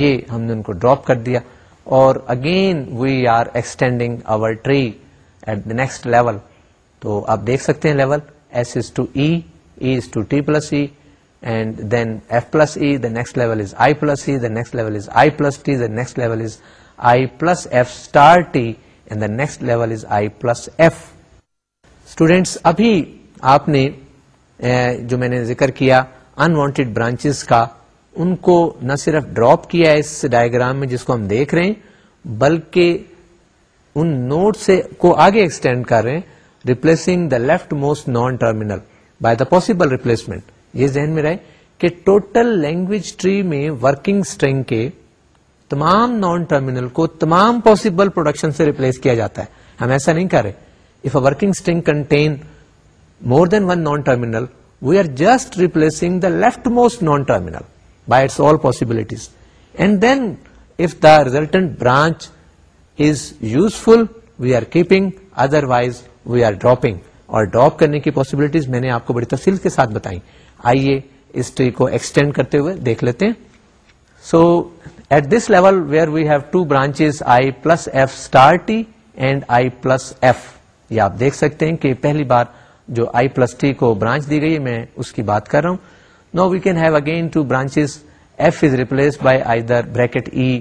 یہ ہم نے ان کو drop کر دیا اور again we are extending over tree at the next level تو آپ دیکھ سکتے ہیں level S is to as to T plus E and then F plus E the next level is I plus E the next level is I plus T the next level is I plus F star T and the next level is I plus F students ابھی آپ نے جو میں نے ذکر کیا unwanted branches کا ان کو نہ صرف ڈراپ کیا ہے اس ڈائگرام میں جس کو ہم دیکھ رہے ہیں بلکہ ان نوٹ سے کو آگے ایکسٹینڈ کر رہے ہیں replacing the left most non terminal by the possible replacement یہ ذہن میں رہے کہ ٹوٹل لینگویج ٹری میں ورکنگ اسٹرنگ کے تمام نان ٹرمینل کو تمام پاسبل پروڈکشن سے ریپلیس کیا جاتا ہے ہم ایسا نہیں کر رہے if a working contain more than one non terminal we are just replacing the left most non ٹرمینلٹیز and then if the resultant branch useful we are keeping otherwise we are ڈر اور drop کرنے کی possibilities میں نے آپ کو بڑی تفصیل کے ساتھ بتائی آئیے اس ٹری کو ایکسٹینڈ کرتے ہوئے دیکھ لیتے ہیں so at this level where we have two branches I plus F star T and I plus F یہ آپ دیکھ سکتے ہیں کہ پہلی بار جو آئی پلس ٹی کو برانچ دی گئی میں اس کی بات کر رہا ہوں now we can have again two branch F is replace by I there bracket E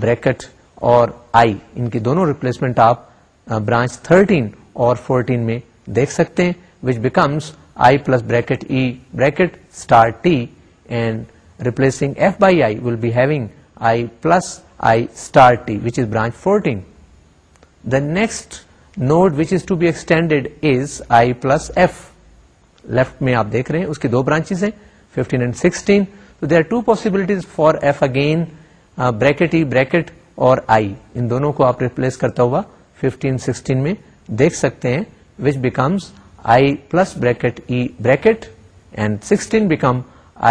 bracket اور آئی ان کی دونوں ریپلیسمنٹ آپ برانچ 13 اور 14 میں دیکھ سکتے ہیں which becomes I plus bracket E bracket star T and replacing F by I will be having I plus I star T which is branch 14 the next node which is to be extended is I plus F left میں آپ دیکھ رہے ہیں اس کی دو branches ہیں 15 and 16 تو they are two possibilities for F again bracket E bracket اور آئی ان دونوں کو آپ ریپلس کرتا ہوا 15 16 میں دیکھ سکتے ہیں which becomes I plus bracket E bracket and 16 become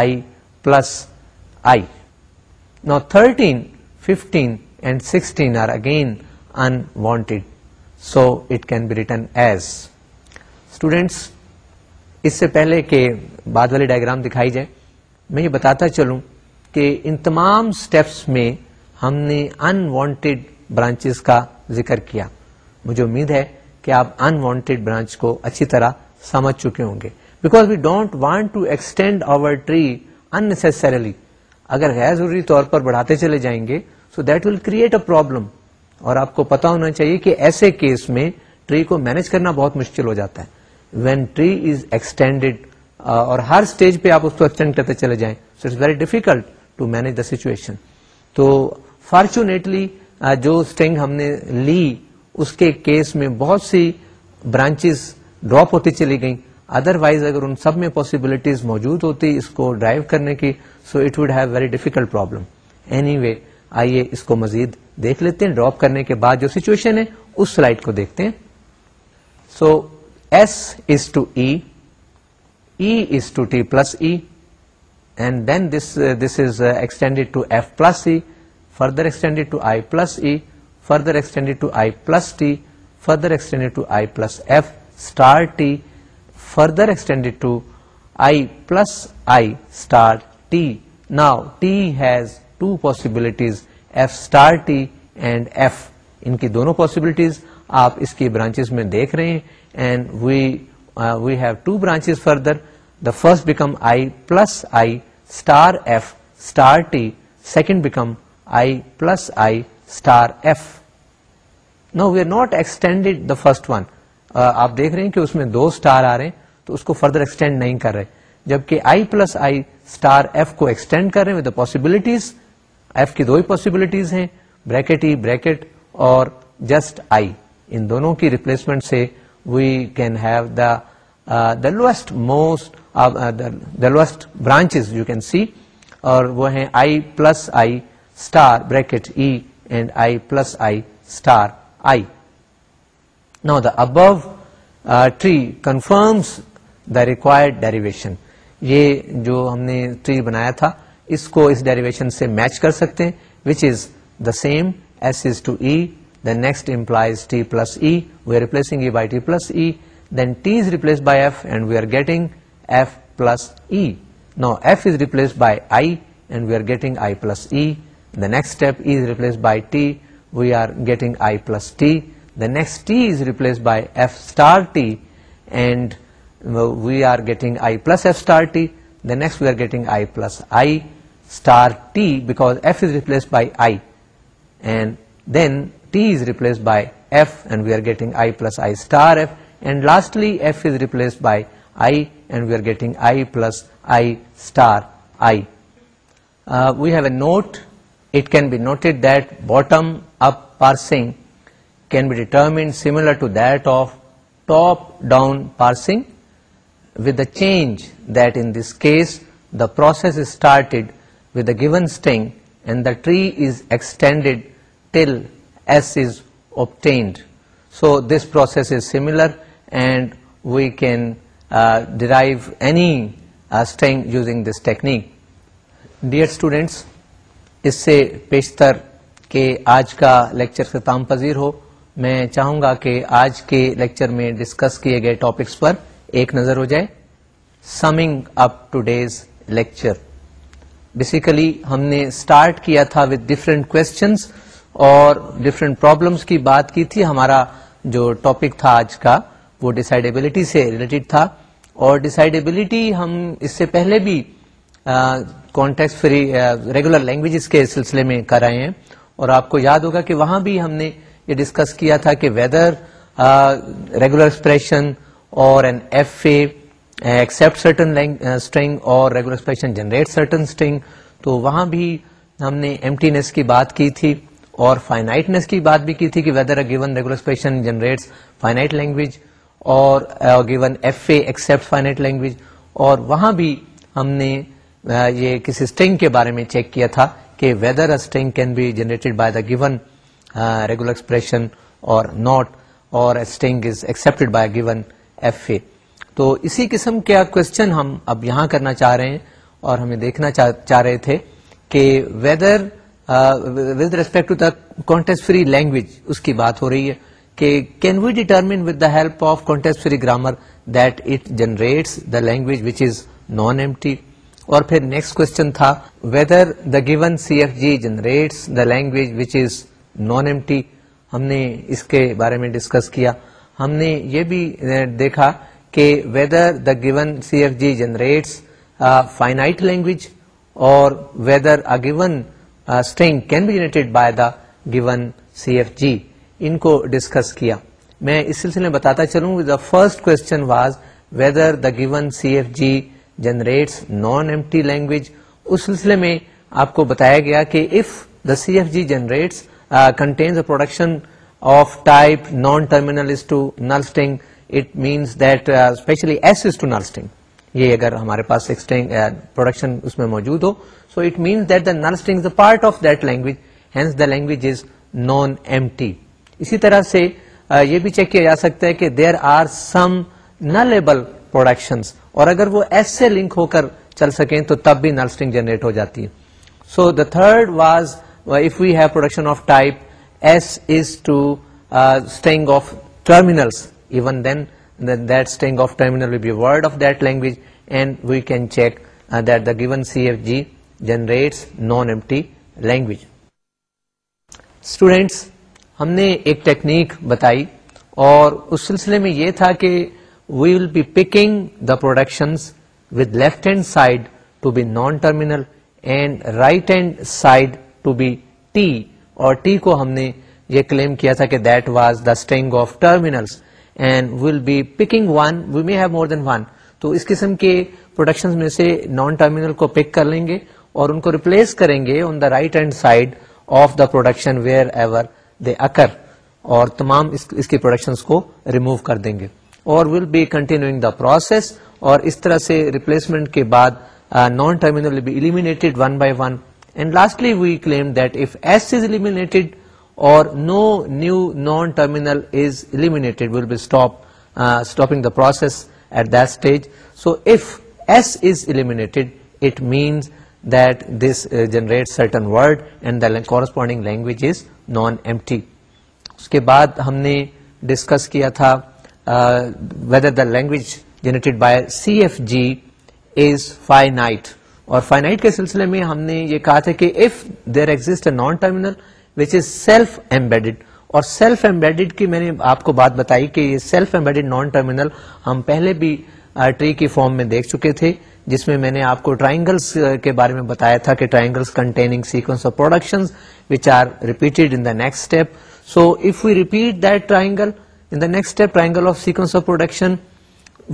I plus I نا 13 15 and 16 are again unwanted so it can be return as students اس سے پہلے کہ بعد ڈائگرام دکھائی جائے میں یہ بتاتا چلوں کہ ان تمام اسٹیپس میں ہم نے وانٹیڈ برانچز کا ذکر کیا مجھے امید ہے کہ آپ انوانٹیڈ برانچ کو اچھی طرح سمجھ چکے ہوں گے because we don't want to extend our tree unnecessarily اگر غیر ضروری طور پر بڑھاتے چلے جائیں گے so that will create a problem اور آپ کو پتا ہونا چاہیے کہ ایسے کیس میں ٹری کو مینج کرنا بہت مشکل ہو جاتا ہے وین ٹری از ایکسٹینڈیڈ اور ہر اسٹیج پہ آپ اس کو ایکسٹینڈ کرتے چلے جائیں so it's very difficult to manage the situation تو فارچونیٹلی جو اسٹنگ ہم نے لی اس کے کیس میں بہت سی برانچز ڈراپ ہوتی چلی گئیں ادر وائز اگر ان سب میں پاسبلٹیز موجود ہوتی اس کو ڈرائیو کرنے کی so it would have very difficult problem anyway آئیے اس کو مزید دیکھ لیتے ہیں ڈراپ کرنے کے بعد جو سچویشن ہے اس سلائڈ کو دیکھتے ہیں so S is to as to T plus E and then this this is extended to F plus E further extended to I plus E further extended to I plus T further extended to I plus F star T further extended to I plus I star T now T has two possibilities F star T and F ان کی دونوں possibilities آپ اس کی branches میں دیکھ رہے ہیں and we we have two branches further the first become I plus I star F star T second become I plus I star F now we are not extended the first one آپ دیکھ رہے ہیں کہ اس میں دو star آ رہے ہیں تو اس کو فردر ایکسٹینڈ نہیں کر رہے جبکہ I plus I star F کو ایکسٹینڈ کر رہے ہیں پاسبلٹیز ایف کی دو ہی پاسبلٹیز ہیں بریکٹ ای بریکٹ اور جسٹ آئی ان دونوں کی ریپلیسمنٹ سے we can have the the lost lost branch you can see اور وہ ہیں I I I I I plus plus star star bracket E and the above tree confirms the required derivation یہ جو ہم نے tree بنایا تھا اس کو اس ڈیریویشن سے میچ کر سکتے ہیں which is the same S is to E next implies T plus E we are replacing E by T plus E then T is replace by F and we are getting F F plus E now is replace by I I and we are getting plus E the next step is replace by T we are getting I plus T T the next is replace by F star T and we are getting I plus F star T next we are getting I plus آئیار ٹیف replace by I then tape by F we are getting I plus I view note it can be noted دارسنگ can be determined similar to the top down parsing with a change this case the process with started with a given the and the tree is extended till S is this so this process is similar and we can any any string using this technique dear students اس سے پیشتر کے آج کا lecture ختم پذیر ہو میں چاہوں گا کہ آج کے لیکچر میں ڈسکس کیے گئے ٹاپکس پر ایک نظر ہو جائے summing up today's lecture basically ہم نے اسٹارٹ کیا تھا وتھ ڈفرینٹ اور ڈفرینٹ پرابلمس کی بات کی تھی ہمارا جو ٹاپک تھا آج کا وہ ڈسائڈیبلٹی سے ریلیٹڈ تھا اور ڈسائڈیبلٹی ہم اس سے پہلے بھی کانٹیکس فری ریگولر لینگویجز کے سلسلے میں کر رہے ہیں اور آپ کو یاد ہوگا کہ وہاں بھی ہم نے یہ ڈسکس کیا تھا کہ ویدر ریگولر ایکسپریشن اور N F A accept certain string اور regular expression generate certain string تو وہاں بھی ہم نے ایمٹینس کی بات کی تھی اور فائنائٹنس کی بات بھی کی تھی کہ whether a given regular expression generate finite language اور given F A accept finite language اور وہاں بھی ہم نے uh, یہ کسی اسٹرنگ کے بارے میں چیک کیا تھا کہ whether a string can be generated by the given regular expression or not اور string is accepted by given F A تو اسی قسم کا کوشچن ہم اب یہاں کرنا چاہ رہے ہیں اور ہمیں دیکھنا چاہ رہے تھے کہ whether with respect to the context free language اس کی بات ہو رہی ہے کہ can we determine with the help of context free grammar that it generates the language which is non ایم اور پھر نیکسٹ کوشچن تھا whether the given C F G generates the language which is non ایم ہم نے اس کے بارے میں ڈسکس کیا ہم نے یہ بھی دیکھا کہ whether the given C F G generates finite language اور whether a given string can be generated by the given C F G ان کو ڈسکس کیا میں اس سلسلے میں بتاتا چلوں the first question was whether the given C F G generates non empty language اس سلسلے میں آپ کو بتایا گیا کہ if the C F G generates contains a production of type non terminal it means that especially S is to نرسٹنگ یہ اگر ہمارے پاس پروڈکشن اس میں موجود ہو so it means that the the part of that language hence the language is non empty اسی طرح سے یہ بھی چیک کیا جا سکتا ہے کہ دیر آر سم نلیبل پروڈکشنس اور اگر وہ ایس سے لنک ہو کر چل سکیں تو تب بھی نرسٹنگ جنریٹ ہو جاتی ہے so the third was if we have production of type S is to string of terminal even then that string of terminal be word of that language and we can check the given C F G generates non empty language students ہم نے ایک technique بتائی اور اس سلسلے میں یہ تھا کہ we will be picking the productions with left hand side to be non terminal and right hand side to be T اور ٹی کو ہم نے یہ کلیم کیا تھا کہ that was the string of terminals and will be picking one we may have more than one تو اس قسم کے پروڈکشن میں سے نان ٹرمینل کو پک کر لیں گے اور ان کو ریپلیس کریں گے on the right hand side of the production where ever they occur اور تمام اس کے پروڈکشنس کو ریموو کر دیں گے اور will be continuing the process اور اس طرح سے ریپلیسمنٹ کے بعد non terminal be eliminated one by one and lastly we claim that S is eliminated اور no new non terminal is eliminated will beta at that stage so F S is eliminated it means that this generate certain word and the corresponding language is non empty اس کے بعد ہم نے discuss کیا تھا whether the language generate by C F G is finite اور finite کے سلسلے میں ہم نے یہ کہا تھا کہ if there exist a non terminal which is self embedded اور سیلف امبیڈیڈ کی میں نے آپ کو بات بتائی کہ یہ سیلف نان ٹرمینل ہم پہلے بھی ٹری کی فارم میں دیکھ چکے تھے جس میں میں نے آپ کو ٹرائنگلس کے بارے میں بتایا تھا کہ triangles containing sequence of production which are repeated next step so if we repeat that triangle in the next step triangle of sequence of production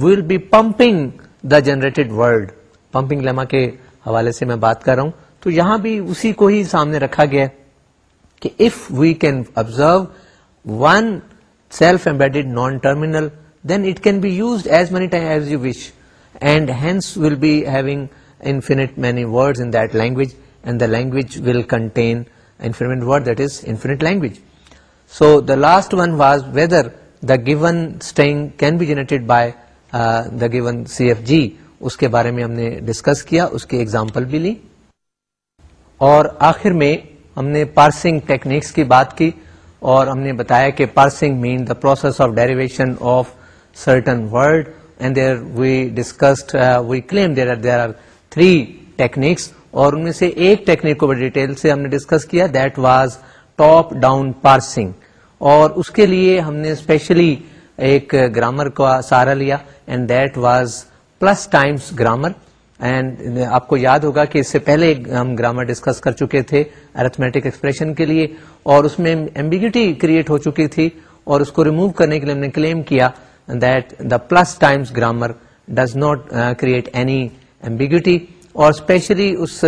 will be pumping the generated world pumping lemma کے حوالے سے میں بات کر رہا ہوں تو یہاں بھی اسی کو ہی سامنے رکھا گیا کہ if we can observe one self embedded non terminal then it can be use as many time as you wish and hence will be having infinite many in that language and the language will contain infinite word that is infinite language so the last one was whether the given string can be generated by the given C F G اس کے بارے میں ہم نے discuss کیا اس کی example بھی لی اور آخر میں ہم نے پارسنگ ٹیکنیکس کی بات کی اور ہم نے بتایا کہ parsing mean the process of derivation of certain word and there we discussed we claim there are there are three techniques اور ان میں سے ایک ٹیکنیک کو بڑی ڈیٹیل سے ہم نے ڈسکس کیا that was top down parsing اور اس کے لیے ہم نے اسپیشلی ایک گرامر کا سہارا لیا and that was plus times grammar and آپ کو یاد ہوگا کہ اس سے پہلے ہم گرامر ڈسکس کر چکے تھے ارتھمیٹک ایکسپریشن کے لیے اور اس میں ایمبیگیٹی کریٹ ہو چکی تھی اور اس کو ریمو کرنے کے لیے ہم نے کلیم کیا that the plus times grammar does not create any ambiguity اور اسپیشلی اس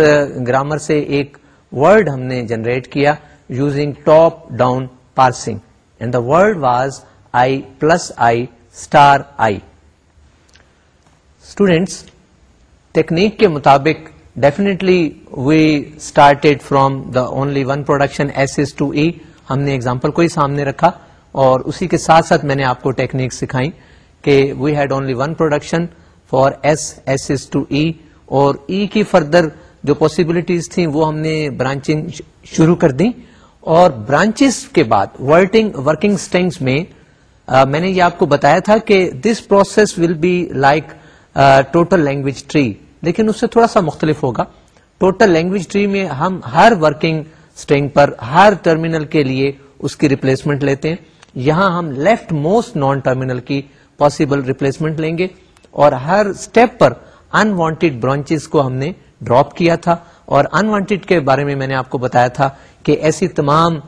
گرامر uh, سے ایک ورڈ ہم نے جنریٹ کیا using top down parsing and the word was I plus I star I students technique کے مطابق definitely we started from the only one production S S to E ہم نے example کو ہی سامنے رکھا اور اسی کے ساتھ ساتھ میں نے آپ کو ٹیکنیک سکھائی کہ we had only one production for S S S to E اور ای کی فردر جو پاسبلٹیز تھیں وہ ہم نے برانچنگ شروع کر دی اور برانچز کے بعد ورکنگ اسٹینگس میں میں نے یہ آپ کو بتایا تھا کہ this process will be like total language tree لیکن اس سے تھوڑا سا مختلف ہوگا ٹوٹل لینگویج ٹری میں ہم ہر ورکنگ اسٹینگ پر ہر ٹرمینل کے لیے اس کی ریپلیسمنٹ لیتے ہیں یہاں ہم لیفٹ موسٹ نان ٹرمینل کی پاسبل ریپلیسمنٹ لیں گے اور ہر اسٹیپ پر انوانٹیڈ برانچز کو ہم نے ڈراپ کیا تھا اور انوانٹیڈ کے بارے میں میں نے آپ کو بتایا تھا کہ ایسی تمام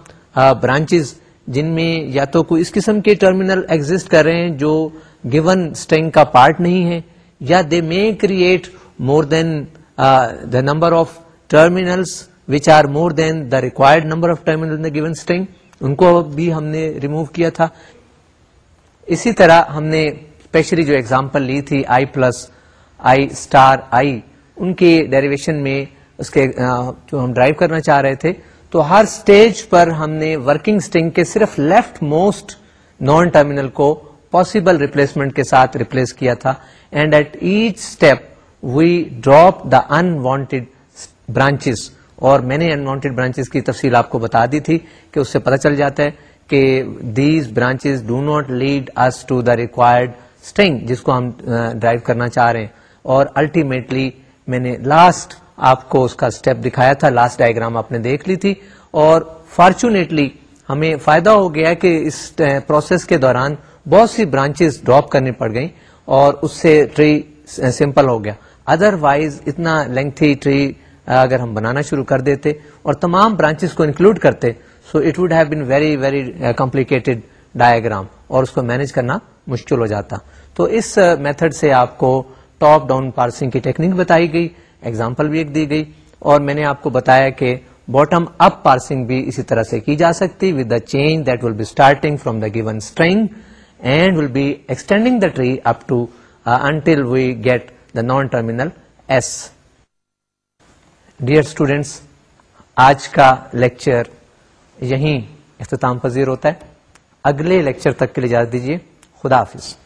برانچز جن میں یا تو کوئی اس قسم کے ٹرمینل ایگزٹ کر رہے ہیں جو گیون اسٹینگ کا پارٹ نہیں ہے یا they may create more than the number of terminals which are more than the required number of terminal given ان کو بھی ہم ہم نے نے کیا تھا اسی طرح اسپیشلی جو ایگزامپل لی تھی I plus I star I ان کے ڈیریویشن میں اس کے جو ہم ڈرائیو کرنا چاہ رہے تھے تو ہر اسٹیج پر ہم نے ورکنگ اسٹنگ کے صرف لیفٹ موسٹ نان ٹرمینل کو پاسبل ریپلیسمنٹ کے ساتھ ریپلیس کیا تھا and at each step we drop the unwanted branches اور میں نے انوانٹیڈ برانچز کی تفصیل آپ کو بتا دی تھی کہ اس سے پتہ چل جاتا ہے کہ these branches do not lead us to the required string جس کو ہم ڈرائیو کرنا چاہ رہے ہیں اور الٹیمیٹلی میں نے لاسٹ آپ کو اس کا اسٹیپ دکھایا تھا لاسٹ ڈائگرام آپ نے دیکھ لی تھی اور فارچونیٹلی ہمیں فائدہ ہو گیا کہ اس پروسیس کے دوران بہت سی برانچز ڈراپ کرنی پڑ گئیں اور اس سے ٹری سمپل ہو گیا ادر وائز اتنا لینتھی ٹری اگر ہم بنانا شروع کر دیتے اور تمام برانچز کو انکلوڈ کرتے so it would have been very very complicated diagram اور اس کو مینج کرنا مشکل ہو جاتا تو اس میتھڈ سے آپ کو ٹاپ ڈاؤن پارسنگ کی ٹیکنیک بتائی گئی ایگزامپل بھی ایک دی گئی اور میں نے آپ کو بتایا کہ باٹم اپ پارسنگ بھی اسی طرح سے کی جا سکتی with the change that will be starting from the given string and will be ایسٹینڈنگ the tree up to until we get the non terminal S dear students آج کا لیکچر یہیں اختتام پذیر ہوتا ہے اگلے لیکچر تک کے لاز دیجیے خدا حافظ